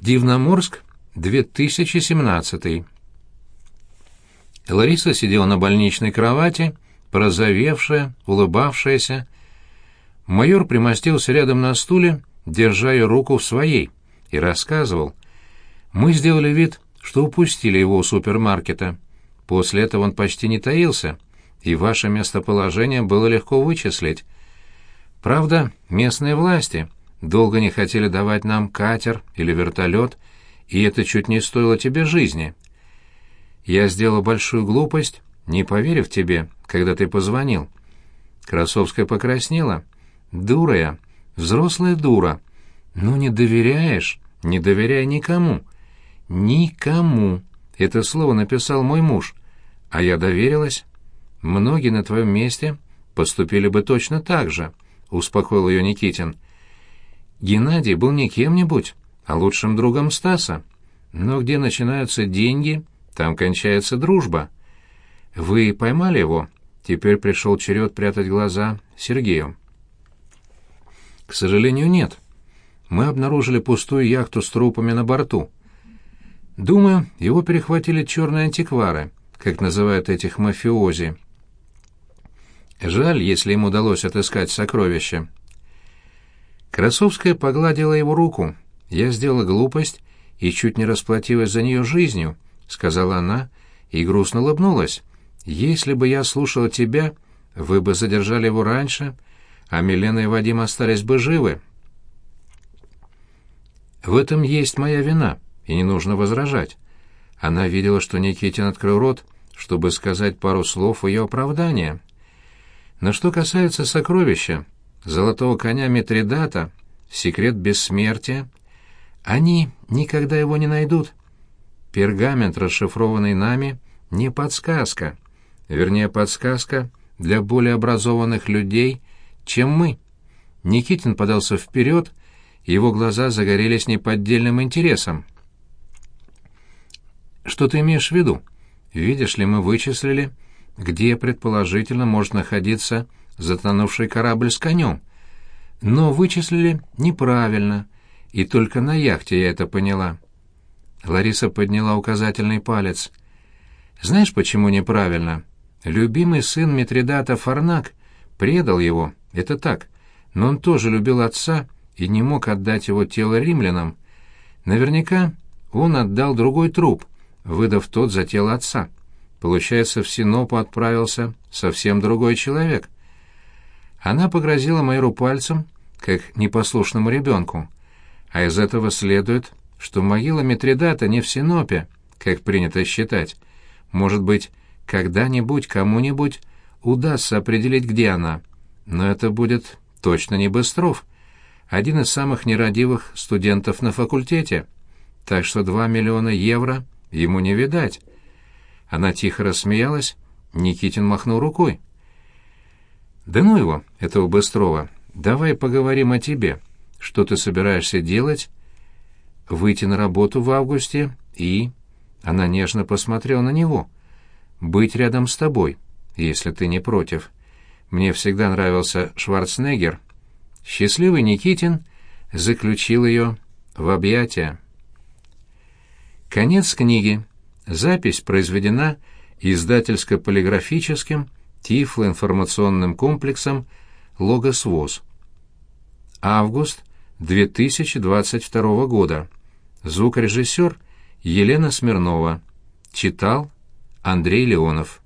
Дивноморск, 2017. Лариса сидела на больничной кровати, прозовевшая, улыбавшаяся. Майор примостился рядом на стуле, держа ее руку в своей, и рассказывал. «Мы сделали вид, что упустили его у супермаркета. После этого он почти не таился, и ваше местоположение было легко вычислить. Правда, местные власти долго не хотели давать нам катер или вертолет, и это чуть не стоило тебе жизни. Я сделал большую глупость, не поверив тебе, когда ты позвонил. Красовская покраснела. Дура я, взрослая дура. Ну не доверяешь, не доверяй никому. Никому. Это слово написал мой муж. А я доверилась. Многие на твоем месте поступили бы точно так же, успокоил ее Никитин. Геннадий был не кем-нибудь, а лучшим другом Стаса. Но где начинаются деньги, там кончается дружба. Вы поймали его? Теперь пришел черед прятать глаза Сергею. К сожалению, нет. Мы обнаружили пустую яхту с трупами на борту. Думаю, его перехватили черные антиквары, как называют этих мафиози. Жаль, если им удалось отыскать сокровища. Красовская погладила его руку. Я сделала глупость и чуть не расплатилась за нее жизнью, сказала она и грустно улыбнулась. Если бы я слушала тебя, вы бы задержали его раньше, а Милена и Вадим остались бы живы. В этом есть моя вина, и не нужно возражать. Она видела, что Никитин открыл рот, чтобы сказать пару слов ее оправдание. Но что касается сокровища, золотого коня Митридата, секрет бессмертия, они никогда его не найдут. Пергамент, расшифрованный нами, не подсказка. Вернее, подсказка для более образованных людей, чем мы. Никитин подался вперед, его глаза загорелись неподдельным интересом. «Что ты имеешь в виду? Видишь ли, мы вычислили, где, предположительно, может находиться затонувший корабль с конем. Но вычислили неправильно, и только на яхте я это поняла. Лариса подняла указательный палец. Знаешь, почему неправильно? Любимый сын Митридата Фарнак предал его, это так, но он тоже любил отца и не мог отдать его тело римлянам. Наверняка он отдал другой труп, выдав тот за тело отца. Получается, в Синопу отправился совсем другой человек. Она погрозила майору пальцем, как непослушному ребенку. А из этого следует, что могила Митридата не в Синопе, как принято считать. Может быть, когда-нибудь кому-нибудь удастся определить, где она. Но это будет точно не Быстров, один из самых нерадивых студентов на факультете. Так что два миллиона евро ему не видать. Она тихо рассмеялась, Никитин махнул рукой. «Да ну его, этого Быстрова, давай поговорим о тебе. Что ты собираешься делать?» «Выйти на работу в августе и...» Она нежно посмотрела на него. «Быть рядом с тобой, если ты не против. Мне всегда нравился Шварценеггер». Счастливый Никитин заключил ее в объятия. Конец книги. Запись произведена издательско-полиграфическим тифлоинформационным комплексом «Логос ВОЗ». Август 2022 года. Звукорежиссер Елена Смирнова. Читал Андрей Леонов.